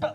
Pá.